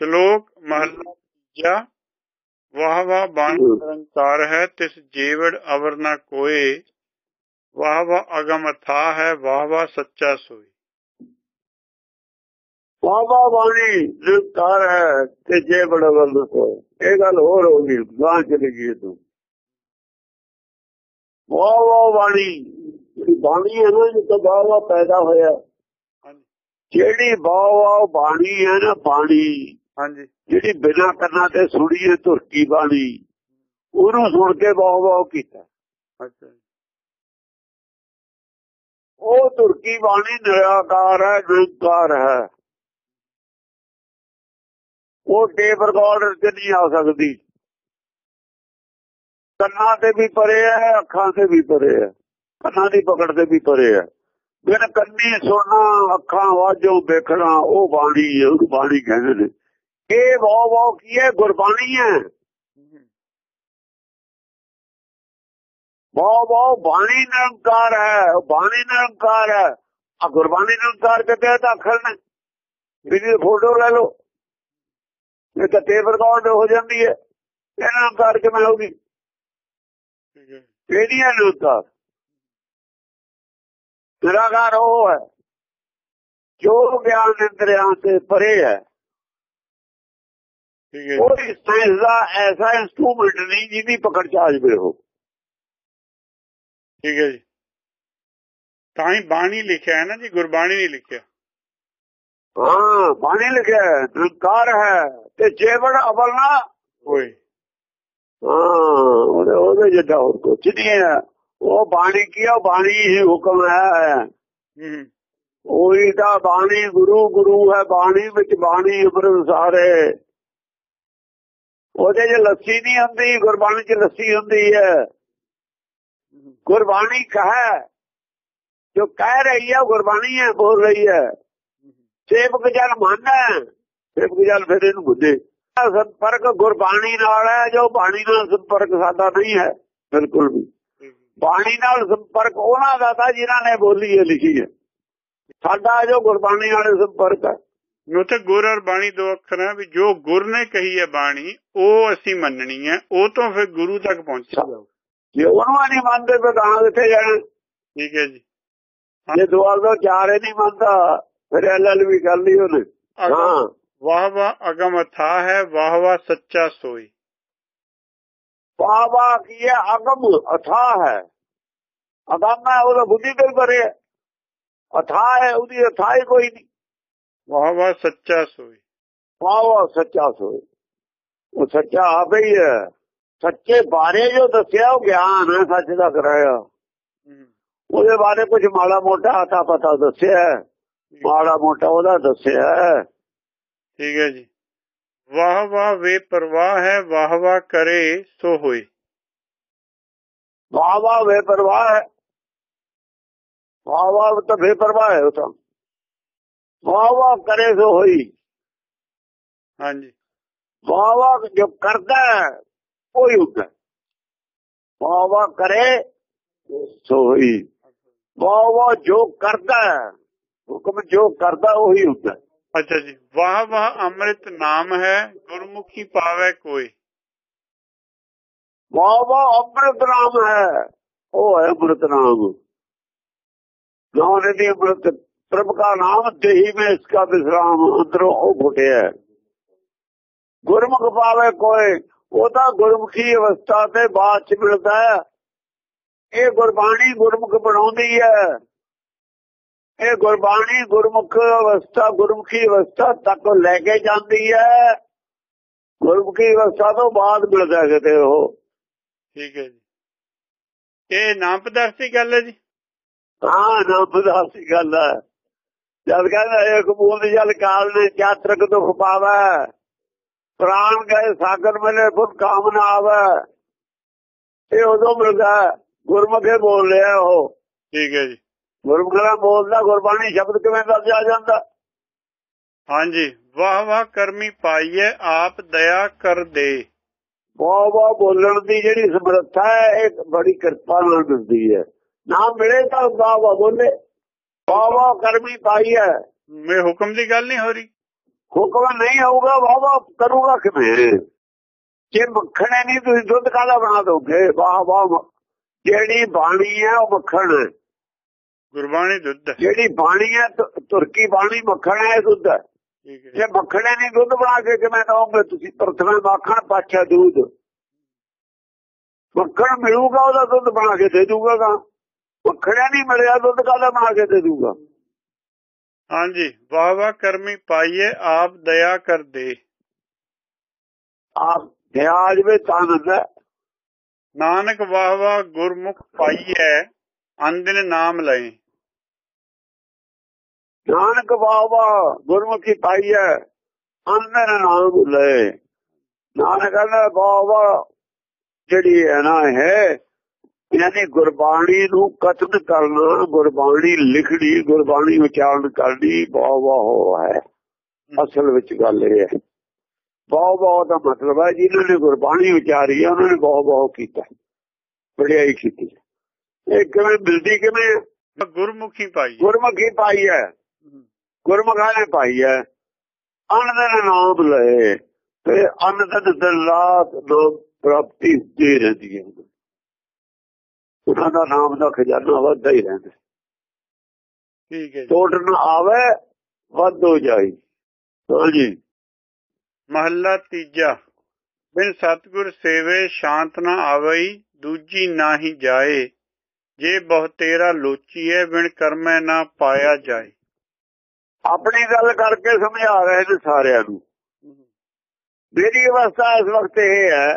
ਸ਼ਲੋਕ ਮਹਲਾ ਤੀਜਾ। ਵਾਹ ਵਾਹ ਬਾਣੀ ਨਿਰੰਕਾਰ ਹੈ ਤਿਸ ਜੀਵੜ ਅਵਰ ਨਾ ਕੋਏ। ਵਾਹ ਵਾਹ ਅਗਮ ਅਥਾ ਹੈ ਵਾਹ ਵਾਹ ਸੱਚਾ ਸੋਈ ਬਾਬਾ ਬਾਣੀ ਨਿਰੰਕਾਰ ਹੈ ਤੇ ਜੇ ਬੜਾ ਵੱਲ ਕੋਏ। ਇਹ ਗੱਲ ਹੋਰ ਹੋ ਗਈ ਗਾਂ ਚਲੀ ਗਈ ਤੂੰ। ਵਾਹ ਵਾਹ ਬਾਣੀ ਜਿਹੜੀ ਬਾਣੀ ਹੈ ਨਾ ਜਿੱਥੇ ਬਾਵਾ ਪੈਦਾ ਹੋਇਆ। ਜਿਹੜੀ ਵਾਹ ਵਾਹ ਬਾਣੀ ਹੈ ਨਾ ਬਾਣੀ ਹਾਂਜੀ। ਜਿਹੜੀ ਬਿਨਾਂ ਕੰਨਾਂ ਤੇ ਸੁਣੀਏ ਧੁਰਕੀ ਬਾਣੀ ਉਹਨੂੰ ਸੁਣ ਕੇ ਵਾਹ ਵਾਹ ਕੀਤਾ। ਅੱਛਾ। ਉਹ ਧੁਰਕੀ ਬਾਣੀ ਨਿਰਾਕਾਰ ਹੈ ਨਿਰੰਕਾਰ ਹੈ। ਉਹ ਟੇਪ ਰਿਕਾਰਡਰ ਤੇ ਨਹੀਂ ਆ ਸਕਦੀ। ਕੰਨਾਂ ਤੇ ਵੀ ਪਰੇ ਹੈ ਅੱਖਾਂ ਤੇ ਵੀ ਪਰੇ ਹੈ। ਕੰਨਾਂ ਦੀ ਪਕੜ ਤੇ ਵੀ ਪਰੇ ਹੈ। ਬਿਨ ਕੰਨੀ ਸੁਣਨਾ ਅੱਖਾਂ ਵਾਜੋਂ ਵੇਖਣਾ ਉਹ ਬਾਣੀ ਉਹ ਬਾਣੀ ਕਹਿੰਦੇ ਨੇ। ਇਹ ਵਾਹ ਵਾਹ ਕੀ ਹੈ? ਗੁਰਬਾਣੀ ਹੈ। ਵਾਹ ਵਾਹ ਬਾਣੀ ਨਿਰੰਕਾਰ ਹੈ ਬਾਣੀ ਨਿਰੰਕਾਰ ਹੈ। ਆ ਗੁਰਬਾਣੀ ਨਿਰੰਕਾਰ ਕਿਤੇ ਤਾਂ ਅੱਖਰ ਨੇ ਵੀਡੀਓ ਫੋਟੋ ਲੈ ਲਓ। ਇਹ ਤਾਂ ਟੇਪ ਰਿਕਾਰਡ ਹੋ ਜਾਂਦੀ ਹੈ। ਇਹ ਨਿਰੰਕਾਰ ਕਿਵੇਂ ਹੋਗੀ ਹੈ। ਨਿਰੰਕਾਰ। ਨਿਰਾਕਾਰ ਉਹ ਹੈ। ਜੋ ਗਿਆਨ ਇੰਦਰੀਆਂ ਤੇ ਪਰੇ ਹੈ ਠੀਕ ਹੈ ਜੀ। ਕੋਈ ਸਾਇੰਸ ਦਾ ਐਸਾ ਇਨਸਟਰੂਮੈਂਟ ਨਹੀਂ ਜਿਹਦੀ ਪਕੜ ਚ ਆ ਜਾਵੇ ਉਹ। ਠੀਕ ਹੈ ਜੀ। ਤਾਂ ਹੀ ਬਾਣੀ ਲਿਖਿਆ ਹੈ ਨਾ ਜੀ ਗੁਰਬਾਣੀ ਨਹੀਂ ਲਿਖਿਆ। ਹਾਂ ਬਾਣੀ ਲਿਖਿਆ ਹੈ, ਨਿਰੰਕਾਰ ਹੈ ਤੇ ਜੇਵੜ ਅਵਲ ਨਾ ਹੋਏ ਹਾਂ ਉਹਦੇ ਜਿੱਦਾਂ ਹੋਰ ਕੁਝ ਨਹੀਂ ਹੈ। ਉਹ ਬਾਣੀ ਕੀ ਆ? ਬਾਣੀ ਹੀ ਹੁਕਮ ਹੈ। ਹਮ, ਉਹੀ ਤਾਂ ਬਾਣੀ ਗੁਰੂ ਗੁਰੂ ਹੈ ਬਾਣੀ ਵਿੱਚ ਬਾਣੀ ਅੰਮ੍ਰਿਤ ਸਾਰੇ ਉਹਦੇ 'ਚ ਲੱਸੀ ਨਹੀਂ ਹੁੰਦੀ, ਗੁਰਬਾਣੀ 'ਚ ਲੱਸੀ ਹੁੰਦੀ ਹੈ। ਗੁਰਬਾਣੀ ਕਹੇ, ਜੋ ਕਹਿ ਰਹੀ ਹੈ ਗੁਰਬਾਣੀ ਹੈ, ਬੋਲ ਰਹੀ ਹੈ। ਸੇਵਕ ਜਨ ਮਨ ਹੈ, ਸੇਵਕ ਜਨ ਫਿਰ ਇਹਨੂੰ ਬੁੱਝੇ। ਸੰਪਰਕ ਗੁਰਬਾਣੀ ਨਾਲ ਹੈ, ਜੋ ਬਾਣੀ ਨਾਲ ਸੰਪਰਕ ਸਾਡਾ ਨਹੀਂ ਹੈ, ਬਿਲਕੁਲ ਵੀ। ਬਾਣੀ ਨਾਲ ਸੰਪਰਕ ਉਹਨਾਂ ਦਾ ਤਾਂ ਜਿਨ੍ਹਾਂ ਨੇ ਬੋਲੀ ਹੈ, ਲਿਖੀ ਹੈ। ਸਾਡਾ ਜੋ ਗੁਰਬਾਣੀ ਨਾਲ ਸੰਪਰਕ ਹੈ ਉੱਥੇ ਗੁਰ ਔਰ ਬਾਣੀ ਦੋ ਅੱਖਰ ਹੈ ਵੀ ਜੋ ਗੁਰ ਨੇ ਕਹੀ ਹੈ ਬਾਣੀ ਉਹ ਅਸੀਂ ਮੰਨਣੀ ਹੈ ਉਹ ਤੋਂ ਫਿਰ ਗੁਰੂ ਤੱਕ ਪਹੁੰਚਿਆ ਜਾਊ ਜੇ ਉਹਨੂੰ ਨਹੀਂ ਮੰਨਦੇ ਫਿਰ ਕਹਾਂ ਕਿੱਥੇ ਜਾਣਾ? ਠੀਕ ਹੈ ਜੀ। ਜੇ ਦੁਆਲ ਦਾ ਚਾਰ ਹੀ ਨਹੀਂ ਮੰਨਦਾ ਫਿਰ ਐਲ ਵੀ ਕਰ ਲਈ ਉਹਨੇ। ਹਾਂ। ਵਾਹ ਵਾਹ ਅਗਮ ਅਥਾ ਹੈ ਵਾਹ ਵਾਹ ਸੱਚਾ ਸੋਈ। ਪਾਵਾ ਕੀ ਹੈ? ਅਗਮ ਅਥਾ ਹੈ। ਅਗਮ ਹੈ ਉਹਦਾ ਬੁੱਧੀ ਤੇ ਪਰੇ ਹੈ ਅਥਾ ਹੈ ਉਹਦੀ ਅਥਾਈ ਕੋਈ ਨਹੀਂ। ਵਾਹ ਵਾਹ ਸੱਚਾ ਸੋਈ। ਪਾਵਾ ਸੱਚਾ ਸੋਏ ਉਹ ਸੱਚਾ ਆਪੇ ਹੀ ਹੈ। ਸੱਚੇ ਬਾਰੇ ਜੋ ਦੱਸਿਆ ਉਹ ਗਿਆਨ ਹੈ ਸੱਚ ਦਾ ਕਰਾਇਆ ਉਹਦੇ ਬਾਰੇ ਕੁਝ ਮਾੜਾ ਮੋਟਾ ਆਤਾ ਪਤਾ ਦੱਸਿਆ। ਮਾੜਾ ਮੋਟਾ ਉਹਦਾ ਦੱਸਿਆ। ਠੀਕ ਹੈ ਜੀ। ਵਾਹ ਵਾਹ ਵੇ ਪਰਵਾਹ ਹੈ ਵਾਹ ਵਾਹ ਕਰੇ ਸੋ ਹੋਏ। ਵਾਹ ਵਾਹ ਵੇ ਪਰਵਾਹ ਹੈ। ਵਾਹ ਵਾਹ ਤਾਂ ਵੇ ਪਰਵਾਹ ਹੈ ਉਹ ਤਾਂ। ਵਾਹ ਕਰੇ ਸੋ ਹੋਈ। ਹਾਂਜੀ। ਵਾਹ ਜੋ ਕਰਦਾ ਉਹੀ ਹੁੰਦਾ ਹੈ। ਵਾਹ ਵਾਹ ਕਰੇ ਸੋ ਹੋਈ। ਵਾਹ ਜੋ ਕਰਦਾ ਹੁਕਮ ਜੋ ਕਰਦਾ ਉਹੀ ਹੁੰਦਾ। ਅੱਛਾ ਜੀ ਵਾਹ ਵਾਹ ਅੰਮ੍ਰਿਤ ਨਾਮ ਹੈ ਗੁਰਮੁਖੀ ਪਾਵੇ ਕੋਈ। ਵਾਹ ਵਾਹ ਅੰਮ੍ਰਿਤ ਨਾਮ ਹੈ ਉਹ ਹੈ ਅੰਮ੍ਰਿਤ ਨਾਮ। ਨਾਮ ਦੀ ਅੰਮ੍ਰਿਤ ਪ੍ਰਭ ਦਾ ਨਾਮ ਦੇਹੀ ਮੇ ਇਸ ਦਾ ਵਿਸਰਾਮ ਅੰਦਰੋਂ ਉਹ ਫੁੱਟਿਆ ਗੁਰਮੁਖ ਪਾਵੇ ਕੋਏ ਉਹ ਤਾਂ ਗੁਰਮੁਖੀ ਅਵਸਥਾ ਤੇ ਬਾਅਦ ਚ ਮਿਲਦਾ ਹੈ ਇਹ ਗੁਰਬਾਣੀ ਗੁਰਮੁਖ ਬਣਾਉਂਦੀ ਹੈ ਇਹ ਗੁਰਬਾਣੀ ਗੁਰਮੁਖ ਅਵਸਥਾ ਗੁਰਮੁਖੀ ਅਵਸਥਾ ਤੱਕ ਲੈ ਕੇ ਜਾਂਦੀ ਹੈ ਗੁਰਮੁਖੀ ਅਵਸਥਾ ਤੋਂ ਬਾਅਦ ਮਿਲਦਾ ਕਿਤੇ ਉਹ। ਠੀਕ ਹੈ ਜੀ। ਇਹ ਨਾਮ ਪਦਾਰਥੀ ਗੱਲ ਹੈ ਜੀ? ਹਾਂ ਨਾਮ ਪਦਾਰਥੀ ਗੱਲ ਹੈ ਜਦ ਕਹਿੰਦਾ ਇੱਕ ਬੂੰਦ ਜਲ ਕਾਲ ਨੇ ਚਾਤਰਕ ਦੁਖ ਪਾਵੈ ਪ੍ਰਾਣ ਗਏ ਸਾਗਰ ਮਿਲੇ ਫੁੱਟ ਕਾਮ ਨਾ ਆਵੈ। ਇਹ ਉਦੋਂ ਮਿਲਦਾ। ਗੁਰਮੁਖੇ ਬੋਲ ਰਿਹਾ ਉਹ। ਠੀਕ ਹੈ ਜੀ। ਗੁਰਮੁਖਾ ਬੋਲਦਾ ਗੁਰਬਾਣੀ ਸ਼ਬਦ ਕਿਵੇਂ ਦਰਜ ਆ ਜਾਂਦਾ? ਹਾਂਜੀ। ਵਾਹ ਵਾਹ ਕਰਮੀ ਪਾਈਏ ਆਪ ਦਇਆ ਕਰ ਦੇ। ਵਾਹ ਵਾਹ ਬੋਲਣ ਦੀ ਜਿਹੜੀ ਸਮਰੱਥਾ ਹੈ ਇਹ ਬੜੀ ਕਿਰਪਾ ਨਾਲ ਮਿਲਦੀ ਹੈ। ਨਾ ਮਿਲੇ ਤਾਂ ਵਾਹ ਵਾਹ ਬੋਲੇ। ਵਾਹ ਵਾਹ ਕਰਮੀ ਪਾਈ ਹੈ। ਮੇ ਹੁਕਮ ਦੀ ਗੱਲ ਨਹੀਂ ਹੋ ਰਹੀ। ਹੁਕਮ ਨਹੀਂ ਆਊਗਾ ਵਾਹ ਕਰੂਗਾ ਕਿਵੇਂ? ਜੇ ਮੱਖਣ ਨਹੀਂ ਤੁਸੀਂ ਦੁੱਧ ਕਾਲਾ ਬਣਾ ਦੋਗੇ? ਵਾਹ ਵਾਹ ਜਿਹੜੀ ਬਾਣੀ ਹੈ ਉਹ ਮੱਖਣ। ਗੁਰਬਾਣੀ ਦੁੱਧ ਹੈ। ਜਿਹੜੀ ਬਾਣੀ ਹੈ ਤੁਰਕੀ ਬਾਣੀ ਮੱਖਣ ਹੈ ਦੁੱਧ ਹੈ। ਜੇ। ਮੱਖਣ ਨਹੀਂ ਦੁੱਧ ਬਣਾ ਕੇ ਕਿਵੇਂ ਦਓਗੇ? ਤੁਸੀਂ ਪ੍ਰਥਮੇ ਮੱਖਣ ਪਾਛਾ ਦੁੱਧ। ਮੱਖਣ ਮਿਲੂਗਾ ਉਹਦਾ ਦੁੱਧ ਬਣਾ ਕੇ ਦੇ ਦੂਗਾ ਗਾ। ਮੱਖਣ ਹੀ ਨਹੀਂ ਮਿਲਿਆ ਦੁੱਧ ਕਾਲਾ ਬਣਾ ਕੇ ਦੇ ਦੂਗਾ ਹਾਂਜੀ ਵਾਹ ਵਾਹ ਕਰਮੀ ਪਾਈਏ ਆਪ ਦਇਆ ਕਰ ਦੇ। ਆਪ ਧਿਆਜ ਵਿੱਚ ਆਨੰਦ ਹੈ ਨਾਨਕ ਵਾਹ ਵਾਹ ਗੁਰਮੁਖ ਪਾਈਏ ਅੰਦਨ ਨਾਮ ਲਏ। ਨਾਨਕ ਬਾਬਾ ਗੁਰਮੁਖੀ ਪਾਈ ਹੈ ਅੰਦਰ ਨਾਮ ਲੈ ਨਾਨਕ ਕਹਿੰਦਾ ਬਾਬਾ ਜਿਹੜੀ ਹੈ ਨਾ ਹੈ ਯਾਨੀ ਗੁਰਬਾਣੀ ਨੂੰ ਕਤਲ ਕਰਨਾ ਗੁਰਬਾਣੀ ਲਿਖਣੀ ਗੁਰਬਾਣੀ ਉਚਾਰਨ ਕਰਨੀ ਬਾਬਾ ਹੋ ਹੈ। ਅਸਲ ਵਿੱਚ ਗੱਲ ਇਹ ਹੈ। ਬਾਬਾ ਦਾ ਮਤਲਬ ਹੈ ਜਿਨ੍ਹਾਂ ਨੇ ਗੁਰਬਾਣੀ ਉਚਾਰੀ ਹੈ ਉਹਨਾਂ ਨੇ ਬਾਬਾ ਕੀਤਾ। ਬੜਾਈ ਕੀਤੀ। ਇਹ ਕਿਵੇਂ ਮਿਲਦੀ ਕਿਵੇਂ? ਗੁਰਮੁਖੀ ਪਾਈਏ ਗੁਰਮੁਖੀ ਪਾਈ ਹੈ। ਗੁਰਮੁਖਾਂ ਨੇ ਪਾਈ ਹੈ। ਅੰਨ ਦਾ ਨਾਮ ਲਏ ਤੇ ਅੰਨ ਦਾ ਦਲਾਤ ਨਾਮ ਪ੍ਰਾਪਤੀ ਹੁੰਦੀ ਰਹਿੰਦੀ ਹੈ। ਉਹਨਾਂ ਦਾ ਨਾਮ ਦਾ ਖਜ਼ਾਨਾ ਵੱਧਦਾ ਹੀ ਰਹਿੰਦਾ। ਠੀਕ ਹੈ ਜੀ। ਟੋਟ ਨਾ ਆਵੇ ਵੱਧ ਹੋ ਜਾਈ ਹਾਂਜੀ ਮਹੱਲਾ ਤੀਜਾ। ਬਿਨ ਸਤਗੁਰ ਸੇਵੇ ਸ਼ਾਂਤ ਨਾ ਆਵਈ ਦੂਜੀ ਨਾਹੀ ਜਾਏ। ਜੇ ਬਹੁ ਤੇਰਾ ਲੋਚੀਏ ਬਿਨ ਕਰਮੈ ਨਾ ਪਾਇਆ ਜਾਏ। ਆਪਣੀ ਗੱਲ ਕਰਕੇ ਸਮਝਾ ਰਹੇ ਨੇ ਸਾਰਿਆਂ ਨੂੰ। ਮੇਰੀ ਅਵਸਥਾ ਇਸ ਵਕਤ ਇਹ ਹੈ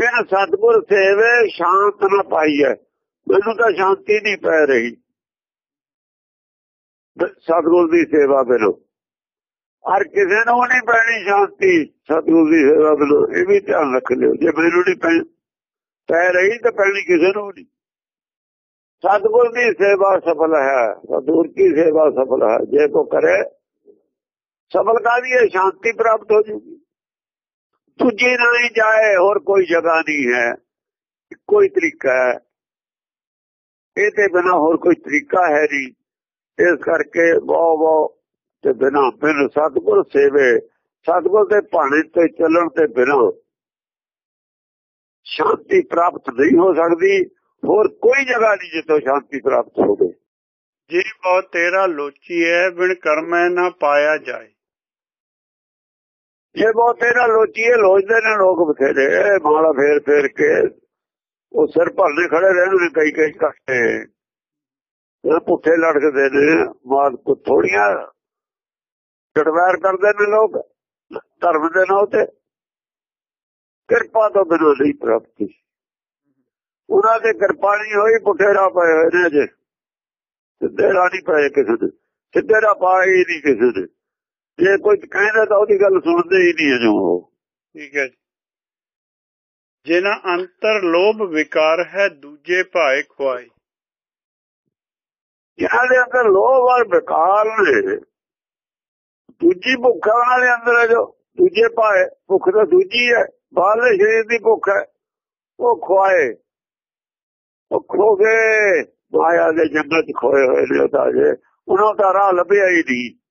ਕਿ ਸਤਗੁਰ ਸੇਵੇ ਸ਼ਾਂਤ ਨਾ ਪਾਈ ਮੈਨੂੰ ਤਾਂ ਸ਼ਾਂਤੀ ਨਹੀਂ ਪੈ ਰਹੀ। ਬ- ਸਤਿਗੁਰ ਦੀ ਸੇਵਾ ਬਿਨੋ। ਹਰ ਕਿਸੇ ਨੂੰ ਨਹੀਂ ਪੈਣੀ ਸ਼ਾਂਤੀ। ਸਤਿਗੁਰ ਦੀ ਸੇਵਾ ਬਿਨੋ। ਇਹ ਵੀ ਧਿਆਨ ਰੱਖ ਲਿਓ। ਜੇ ਮੈਨੂੰ ਨਹੀਂ ਪੈ ਪੈ ਰਹੀ ਤਾਂ ਪੈਣੀ ਕਿਸੇ ਨੂੰ ਨਹੀਂ। ਸਤਿਗੁਰ ਦੀ ਸੇਵਾ ਸਫਲ ਹੈ। ਸਤਿਗੁਰ ਦੀ ਸੇਵਾ ਸਫਲ ਹੈ? ਜੇ ਕੋ ਕਰੇ ਸਫਲ ਕਾਦੀ ਹੈ ਸ਼ਾਂਤੀ ਪ੍ਰਾਪਤ ਹੋ ਜੂਗੀ। ਦੂਜੀ ਨਹੀਂ ਜਾਏ, ਹੋਰ ਕੋਈ ਜਗ੍ਹਾ ਨਹੀਂ ਹੈ। ਕੋਈ ਤਰੀਕਾ ਹੈ। ਇਹ ਤੇ ਬਿਨਾ ਹੋਰ ਕੋਈ ਤਰੀਕਾ ਹੈ ਨਹੀਂ। ਇਸ ਕਰਕੇ ਬਹੁ ਬਹੁ ਤੇ ਬਿਨਾ ਬਿਨ ਸਤਿਗੁਰ ਸੇਵੇ, ਸਤਿਗੁਰ ਦੇ ਭਾਣੇ ਤੇ ਚੱਲਣ ਤੇ ਬਿਨਾ ਸ਼ਾਂਤੀ ਪ੍ਰਾਪਤ ਨਹੀਂ ਹੋ ਸਕਦੀ। ਹੋਰ ਕੋਈ ਜਗ੍ਹਾ ਨਹੀਂ ਜਿੱਥੋਂ ਸ਼ਾਂਤੀ ਪ੍ਰਾਪਤ ਹੋਵੇ। ਜੇ ਬਹੁ ਤੇਰਾ ਲੋਚੀ ਹੈ, ਬਿਨ ਕਰਮੈ ਨਾ ਪਾਇਆ ਜਾਏ। ਜੇ ਬਹੁਤੇ ਨਾ ਲੋਚੀਏ ਲੋਚਦੇ ਨੇ ਲੋਕ ਬਥੇਰੇ ਮਾਲਾ ਫੇਰ ਫੇਰ ਕੇ ਉਹ ਸਿਰ ਭਰਨੇ ਖੜੇ ਰਹਿਣ ਨੇ ਕਈ ਕਈ ਕੱਟੇ ਇਹ ਪੁੱਠੇ ਲੜਕਦੇ ਨੇ ਮਾਰ ਕੋ ਥੋੜੀਆਂ ਜੜਵੈਰ ਕਰਦੇ ਨੇ ਲੋਕ, ਧਰਮ ਦੇ ਨਾਂ ਤੇ। ਕਿਰਪਾ ਤੋਂ ਬਿਨਾਂ ਨਹੀਂ ਪ੍ਰਾਪਤੀ। ਉਹਨਾਂ ਦੇ ਕਿਰਪਾ ਨਹੀਂ ਹੋਈ ਪੁੱਠੇ ਰਾਹ ਪਏ ਹੋਏ ਨੇ ਜੇ ਸਿੱਧੇ ਰਾਹ ਨਹੀਂ ਪਏ ਕਿਸੇ ਦੇ। ਸਿੱਧੇ ਰਾਹ ਪਾਏ ਨਹੀਂ ਕਿਸੇ ਦੇ। ਜੇ ਕੋਈ ਕਹਿੰਦਾ ਤਾਂ ਉਹਦੀ ਗੱਲ ਸੁਣਦੇ ਹੀ ਨਹੀਂ ਅਜੋ ਉਹ। ਠੀਕ ਹੈ ਜੀ। ਜਿਨਾ ਅੰਤਰ ਲੋਭ ਵਿਕਾਰ ਹੈ ਦੂਜੇ ਭਾਏ ਖੁਆਈ ਜਿਹਨਾਂ ਦੇ ਅੰਦਰ ਲੋਭ ਔਰ ਵਿਕਾਰ ਨੇ ਦੂਜੀ ਭੁੱਖ ਉਹਨਾਂ ਦੇ ਅੰਦਰ ਹੈ ਜੋ ਦੂਜੇ ਭਾਏ ਭੁੱਖ ਤਾਂ ਦੂਜੀ ਹੈ ਬਾਹਰਲੇ ਸਰੀਰ ਦੀ ਭੁੱਖ ਹੈ ਉਹ ਖਵਾਏ ਉਹ ਖੋ ਗਏ ਮਾਇਆ ਦੇ ਜੰਗਲ ਚ ਖੋਏ ਹੋਏ ਨੇ ਉਹ ਤਾਂ ਜੇ ਉਹਨਾਂ ਦਾ ਰਾਹ ਲੱਭਿਆ ਹੀ ਨਹੀਂ।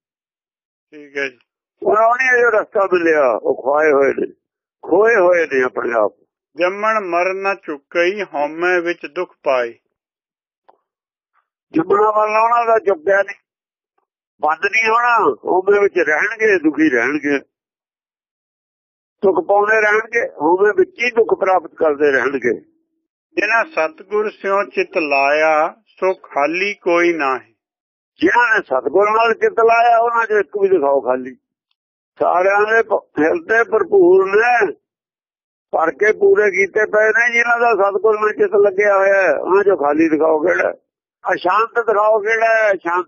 ਠੀਕ ਹੈ ਜੀ। ਉਹਨਾਂ ਨੂੰ ਇਹ ਰਸਤਾ ਮਿਲਿਆ ਉਹ ਖਵਾਏ ਹੋਏ ਨੇ। ਖੋਏ ਹੋਏ ਨੇ ਆਪਣੇ ਆਪ। ਜੰਮਣ ਮਰਨ ਨਾ ਚੁੱਕਈ ਹਉਮੈ ਵਿੱਚ ਦੁੱਖ ਪਾਏ। ਜੰਮਣਾ ਵਾਲਾ ਉਹਨਾਂ ਦਾ ਚੁੱਕਿਆ ਨਹੀਂ। ਬੰਦ ਨਹੀਂ ਹੋਣਾ ਉਹਦੇ ਵਿੱਚ ਰਹਿਣਗੇ ਦੁਖੀ ਰਹਿਣਗੇ। ਦੁੱਖ ਪਾਉਂਦੇ ਰਹਿਣਗੇ ਉਹਦੇ ਵਿੱਚ ਹੀ ਦੁੱਖ ਪ੍ਰਾਪਤ ਕਰਦੇ ਰਹਿਣਗੇ। ਜਿਨਾ ਸਤਗੁਰ ਸਿਉ ਚਿਤ ਲਾਇਆ ਸੋ ਖਾਲੀ ਕੋਈ ਨਾਹੀ। ਜਿਨ੍ਹਾਂ ਨੇ ਸਤਗੁਰ ਨਾਲ ਚਿੱਤ ਲਾਇਆ ਉਹਨਾਂ ਦੇ ਇੱਕ ਵੀ ਦਿਖਾਓ ਖਾਲੀ। ਸਾਰਿਆਂ ਦੇ ਹਿਰਦੇ ਭਰਪੂਰ ਨੇ। ਭਰ ਕੇ ਪੂਰੇ ਕੀਤੇ ਪਏ ਨੇ ਜਿਨ੍ਹਾਂ ਦਾ ਸਤਗੁਰ ਨਾਲ ਚਿੱਤ ਲੱਗਿਆ ਹੋਇਆ ਹੈ ਉਹਨਾਂ ਚੋਂ ਖਾਲੀ ਦਿਖਾਓ ਕਿਹੜਾ ਅਸ਼ਾਂਤ ਦਿਖਾਓ ਕਿਹੜਾ ਹੈ? ਸ਼ਾਂਤ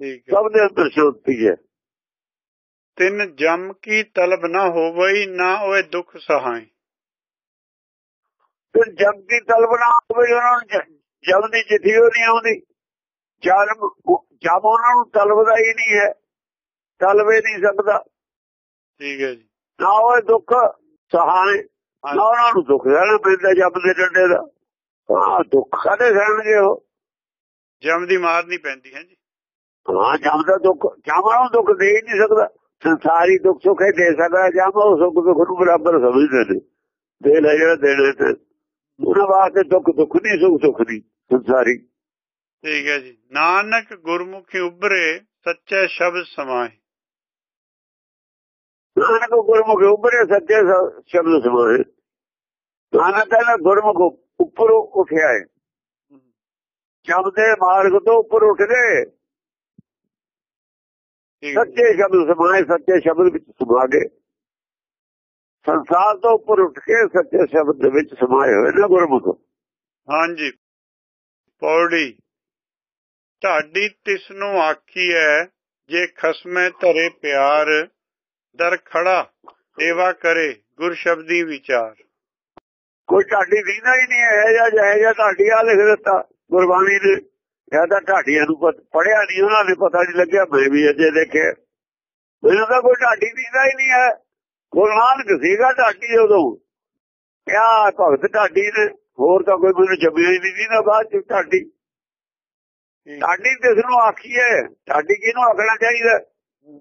ਠੀਕ ਸਭ ਦੇ ਅੰਦਰ ਸ਼ਾਂਤੀ ਹੈ। ਤਿੰਨ ਜਮ ਕੀ ਤਲਬ ਨਾ ਹੋਵਈ ਨਾ ਓਏ ਦੁੱਖ ਸਹਾਈ। ਫਿਰ ਜਮ ਦੀ ਤਲਬਨਾ ਹੋਵੇ ਉਹਨਾਂ ਨੂੰ ਜ- ਜਮ ਦੀ ਚਿੱਠੀ ਨਹੀਂ ਆਉਂਦੀ। ਜਨਮ ਜਮ ਉਹਨਾਂ ਨੂੰ ਤਲਬਦਾ ਹੀ ਨਹੀਂ ਹੈ। ਤਲਵੇ ਨਹੀਂ ਸਕਦਾ। ਠੀਕ ਹੈ ਜੀ। ਨਾ ਉਹ ਦੁੱਖ ਸਹਾਏ ਨਾ ਉਹਨਾਂ ਨੂੰ ਦੁੱਖ ਦੇਣਾ ਪੈਂਦਾ ਜਮ ਦੇ ਡੰਡੇ ਦਾ। ਹਾਂ ਦੁੱਖ ਕਦੇ ਸਹਿਣਗੇ ਉਹ? ਜਮ ਦੀ ਮਾਰ ਨਹੀਂ ਪੈਂਦੀ ਹੈ ਜੀ। ਹਾਂ ਜਮ ਦਾ ਦੁੱਖ ਜਮਾਂ ਨੂੰ ਦੁੱਖ ਦੇ ਨਹੀਂ ਸਕਦਾ। ਸੰਸਾਰੀ ਦੁੱਖ ਸੁੱਖ ਹੀ ਦੇ ਸਕਦਾ ਜਮ ਉਹ ਸੁੱਖ ਦੁੱਖ ਨੂੰ ਬਰਾਬਰ ਸਮਝਦੇ ਨੇ। ਦੇ ਲੈ ਜਿਹੜਾ ਦੇਣੇ ਤੇ। ਉਹਨਾਂ ਵਾਸਤੇ ਦੁੱਖ ਦੁੱਖ ਨਹੀਂ ਸੁੱਖ ਸੁੱਖ ਨਹੀਂ ਸੰਸਾਰੀ। ਠੀਕ ਹੈ ਜੀ। ਨਾਨਕ ਗੁਰਮੁਖੀ ਉਬਰੇ ਸੱਚੇ ਸ਼ਬਦ ਸਮਾਏ ਨਾਨਕ ਗੁਰਮੁਖ ਉੱਪਰੇ ਸੱਚੇ ਸ਼ਬਦ ਸਮਾਏ ਨਾਨਕ ਕਹਿੰਦਾ ਗੁਰਮੁਖ ਉੱਪਰ ਉੱਠਿਆ ਹੈ ਸ਼ਬਦ ਦੇ ਮਾਰਗ ਤੋਂ ਉੱਪਰ ਉੱਠ ਗਏ। ਸੱਚੇ ਸ਼ਬਦ ਸਮਾਏ ਸੱਚੇ ਸ਼ਬਦ ਵਿੱਚ ਸਮਾ ਗਏ। ਸੰਸਾਰ ਤੋਂ ਉੱਪਰ ਉੱਠ ਕੇ ਸੱਚੇ ਸ਼ਬਦ ਦੇ ਵਿੱਚ ਸਮਾਏ ਹੋਏ ਨੇ ਗੁਰਮੁਖ। ਹਾਂਜੀ। ਪੌੜੀ। ਢਾਡੀ ਤਿਸ ਨੂੰ ਆਖੀ ਹੈ ਜੇ ਖਸਮੇ ਧਰੇ ਪਿਆਰ, ਦਰ ਖੜਾ ਸੇਵਾ ਕਰੇ ਗੁਰ ਸ਼ਬਦੀ ਵਿਚਾਰ। ਕੋਈ ਢਾਡੀ ਦੀਨਾ ਹੀ ਨਹੀਂ ਹੈ ਜਾਂ ਜਾਇ ਜਾਂ ਢਾਡੀ ਆ ਲਿਖ ਦਿੱਤਾ, ਗੁਰਬਾਣੀ ਨੇ ਜਾਂ ਤਾਂ ਢਾਡੀਆਂ ਨੂੰ ਪੜਿਆ ਨਹੀਂ, ਉਹਨਾਂ ਨੇ ਪਤਾ ਨਹੀਂ ਲੱਗਿਆ, ਮੈਂ ਵੀ ਅਜੇ ਦੇਖਿਆ। ਮੈਨੂੰ ਤਾਂ ਕੋਈ ਢਾਡੀ ਦੀਨਾ ਹੀ ਨਹੀਂ ਹੈ ਗੁਰੂ ਨਾਨਕ ਸੀਗਾ ਢਾਡੀ ਉਦੋਂ। ਕਿਆ ਭਗਤ ਢਾਡੀ ਨੇ? ਹੋਰ ਤਾਂ ਕੋਈ ਮੈਨੂੰ ਜੰਮਿਆ ਹੀ ਨਹੀਂ ਦੀਨਾ ਬਾਅਦ ਚ ਢਾਡੀ ਢਾਡੀ ਕਿਸ ਨੂੰ ਆਖੀਏ ਢਾਡੀ ਕਿਹਨੂੰ ਆਖਣਾ ਚਾਹੀਦਾ?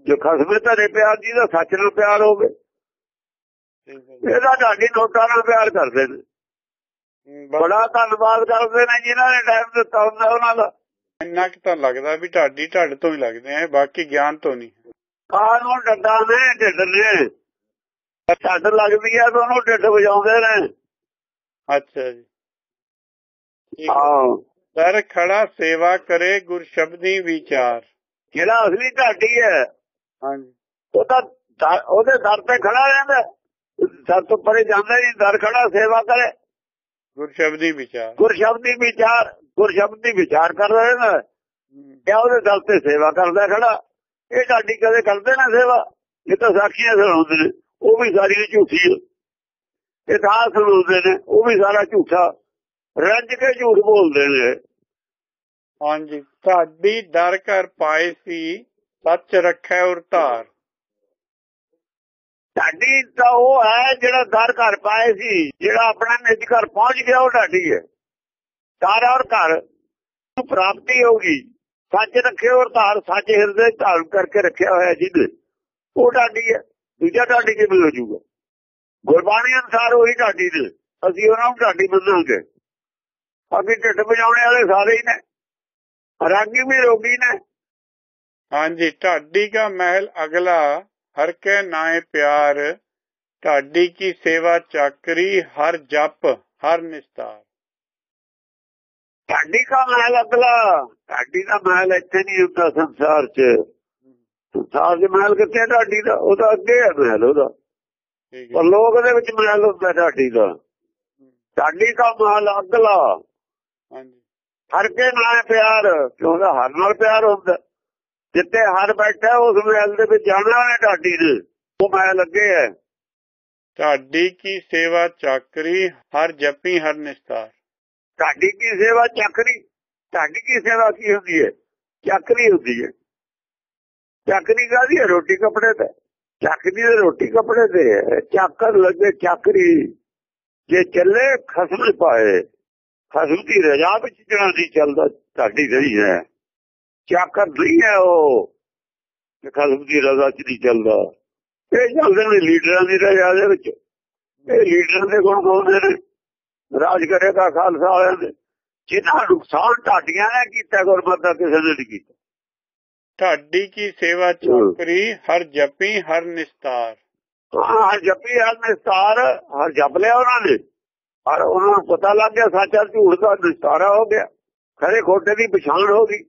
ਜੋ ਖਸਮੇ ਧਰੇ ਪਿਆਰ ਜੀ ਦਾ ਸੱਚ ਨਾਲ ਪਿਆਰ ਹੋਵੇ। ਇਹਦਾ ਢਾਡੀ ਨੋਟਾਂ ਨਾਲ ਪਿਆਰ ਕਰਦੇ ਨੇ। ਬੜਾ ਧੰਨਵਾਦ ਕਰਦੇ ਨੇ ਜਿਨ੍ਹਾਂ ਨੇ ਟਾਈਮ ਦਿੱਤਾ ਹੁੰਦਾ ਉਹਨਾਂ ਦਾ। ਇੰਨਾ ਕਿ ਤਾਂ ਲੱਗਦਾ ਵੀ ਢਾਡੀ ਢੱਡ ਤੋਂ ਹੀ ਲੱਗਦੇ ਆ ਬਾਕੀ ਗਿਆਨ ਤੋਂ ਨਹੀਂ। ਕਾਹ ਨੂੰ ਡੱਡਾ ਨੇ ਢਿੱਡ ਨੇ। ਢੱਡ ਲੱਗਦੀ ਆ ਤਾਂ ਉਹਨੂੰ ਢਿੱਡ ਵਜਾਉਂਦੇ ਨੇ। ਅੱਛਾ ਜੀ। ਹੈ। ਦਰ ਖੜਾ ਸੇਵਾ ਕਰੇ ਗੁਰ ਸ਼ਬਦੀ ਵਿਚਾਰ। ਜਿਹੜਾ ਅਸਲੀ ਢਾਡੀ ਹੈ ਹਾਂਜੀ। ਉਹ ਤਾਂ ਉਹਦੇ ਦਰ ਤੇ ਖੜਾ ਰਹਿੰਦਾ। ਸਭ ਤੋਂ ਪਰੇ ਜਾਂਦਾ ਨਹੀਂ ਦਰ ਖੜਾ ਸੇਵਾ ਕਰੇ। ਗੁਰ ਸ਼ਬਦੀ ਵਿਚਾਰ। ਗੁਰ ਸ਼ਬਦੀ ਵਿਚਾਰ ਗੁਰ ਸ਼ਬਦੀ ਵਿਚਾਰ ਕਰਦਾ ਰਹਿੰਦਾ। ਹਮ, ਕਿਆ ਉਹਦੇ ਦਰ ਤੇ ਸੇਵਾ ਕਰਦਾ ਖੜਾ। ਇਹ ਢਾਡੀ ਕਦੇ ਕਰਦੇ ਨਾ ਸੇਵਾ। ਇਹ ਤਾਂ ਸਾਖੀਆਂ ਸੁਣਾਉਂਦੇ ਨੇ। ਉਹ ਵੀ ਸਾਰੀ ਝੂਠੀ ਹੈ ਇਤਿਹਾਸ ਸੁਣਾਉਂਦੇ ਨੇ। ਉਹ ਵੀ ਸਾਰਾ ਝੂਠਾ। ਰੱਜ ਕੇ ਝੂਠ ਬੋਲਦੇ ਨੇ। ਹਾਂਜੀ ਤੁਹਾਡੀ ਦਰ ਕਰ ਪਾਏ ਸੀ ਸੱਚ ਰੱਖੈ ਉਰ ਧਾਰ। ਢਾਡੀ ਤਾਂ ਉਹ ਹੈ ਜਿਹੜਾ ਦਰ ਘਰ ਪਾਏ ਸੀ ਜਿਹੜਾ ਆਪਣਾ ਨਿੱਜ ਘਰ ਪਹੁੰਚ ਗਿਆ ਉਹ ਢਾਡੀ ਹੈ। ਦਰ ਔਰ ਘਰ ਨੂੰ ਪ੍ਰਾਪਤੀ ਹੋਗੀ ਸੱਚ ਰੱਖੇ ਔਰ ਧਾਰ ਸੱਚ ਹਿਰਦੇ ਧਾਰਨ ਕਰਕੇ ਰੱਖਿਆ ਹੋਇਆ ਜਿਹਨੇ ਉਹ ਢਾਡੀ ਹੈ। ਦੂਜਾ ਢਾਡੀ ਕਿਵੇਂ ਹੋ ਜਾਊਗਾ? ਗੁਰਬਾਣੀ ਅਨਸਾਰ ਉਹੀ ਢਾਡੀ ਨੇ ਅਸੀਂ ਉਹਨਾਂ ਨੂੰ ਢਾਡੀ ਮੰਨਾਂਗੇ ਅੱਗੇ ਢਿੱਡ ਵਜਾਉਣੇ ਵਾਲੇ ਸਾਰੇ ਹੀ ਨੇ। ਰਾਗੀ ਵੀ ਰੋਗੀ ਨੇ। ਹਾਂਜੀ ਢਾਡੀ ਕਾ ਮਹਿਲ ਅਗਲਾ ਹਰ ਕੇ ਨਾਏ ਪਿਆਰ। ਢਾਡੀ ਕੀ ਸੇਵਾ ਚਾਕਰੀ ਹਰ ਜਪ ਹਰ ਨਿਸਤਾਰ। ਢਾਡੀ ਦਾ ਮਹਿਲ ਅਗਲਾ ਢਾਡੀ ਦਾ ਮਹਿਲ ਇੱਥੇ ਨਹੀਂ ਹੁੰਦਾ ਸੰਸਾਰ 'ਚ। ਸੰਸਾਰ ਦੇ ਮਹਿਲ ਕਿੱਥੇ ਢਾਡੀ ਦਾ? ਉਹਦਾ ਅੱਗੇ ਹੈ ਮਹਿਲ ਉਹਦਾ। ਪਰ ਲੋਕ ਦੇ ਵਿੱਚ ਮਹਿਲ ਹੁੰਦਾ ਢਾਡੀ ਦਾ। ਢਾਡੀ ਦਾ ਮਹਿਲ ਅਗਲਾ ਹਰ ਕੇ ਨਾਲ ਪਿਆਰ ਕਿਉਂਦਾ ਹਰ ਨਾਲ ਪਿਆਰ ਹੁੰਦਾ। ਜਿੱਤੇ ਹਰ ਬੈਠਾ ਉਸ ਮਹਿਲ ਦੇ ਵਿੱਚ ਜਾਣਾ ਉਹਨੇ ਢਾਡੀ ਨੇ ਉਹ ਮਹਿਲ ਅੱਗੇ ਹੈ। ਢਾਡੀ ਕੀ ਸੇਵਾ ਚਾਕਰੀ ਹਰ ਜਪੀ ਹਰ ਨਿਸਤਾਰ। ਢਾਡੀ ਕੀ ਸੇਵਾ ਚੱਕਰੀ? ਢਾਡੀ ਕੀ ਸੇਵਾ ਕੀ ਹੁੰਦੀ ਹੈ? ਚੱਕਰੀ ਹੁੰਦੀ ਹੈ। ਚੱਕਰੀ ਕਾਹਦੀ ਹੈ? ਰੋਟੀ ਕੱਪੜੇ ਤੇ। ਚੱਕਰੀ ਦੇ ਰੋਟੀ ਕੱਪੜੇ ਤੇ ਹੈ। ਚੱਕਰ ਲੱਗੇ ਚੱਕਰੀ। ਜੇ ਚੱਲੇ ਖਸਮ ਪਾਏ। ਖਸਮ ਦੀ ਰਜਾ ਵਿੱਚ ਜਿਹੜਾ ਨਹੀਂ ਚੱਲਦਾ ਢਾਡੀ ਨਹੀਂ ਹੈ। ਚੱਕਰ ਨਹੀਂ ਹੈ ਉਹ। ਕਿ ਖਸਮ ਦੀ ਰਜ਼ਾ ਚ ਨਹੀਂ ਚੱਲਦਾ ਇਹ ਚੱਲਦੇ ਨੇ ਲੀਡਰਾਂ ਦੀ ਰਜਾ ਦੇ ਵਿੱਚ। ਇਹ ਲੀਡਰਾਂ ਦੇ ਗੁਣ ਗਾਉਂਦੇ ਨੇ। ਰਾਜ ਕਰੇਗਾ ਖਾਲਸਾ ਵਾਲਿਆਂ ਦੇ ਜਿਨ੍ਹਾਂ ਨੁਕਸਾਨ ਢਾਡੀਆਂ ਨੇ ਕੀਤਾ ਗੁਰਮਤਿ ਦਾ ਕਿਸੇ ਨੇ ਨਹੀਂ ਕੀਤਾ। ਢਾਡੀ ਕੀ ਸੇਵਾ ਚਾਕਰੀ ਹਰ ਜਪੀ ਹਰ ਨਿਸਤਾਰ? ਹਾਂ ਹਰ ਜਪੀ ਹਰ ਨਿਸਤਾਰ ਹਰ ਜਪ ਲਿਆ ਉਹਨਾਂ ਨੇ। ਪਰ ਉਹਨਾਂ ਨੂੰ ਪਤਾ ਲੱਗ ਗਿਆ ਸੱਚ ਔਰ ਝੂਠ ਦਾ ਨਿਸਤਾਰਾ ਹੋ ਗਿਆ। ਖਰੇ ਖੋਟੇ ਦੀ ਪਛਾਣ ਹੋ ਗਈ।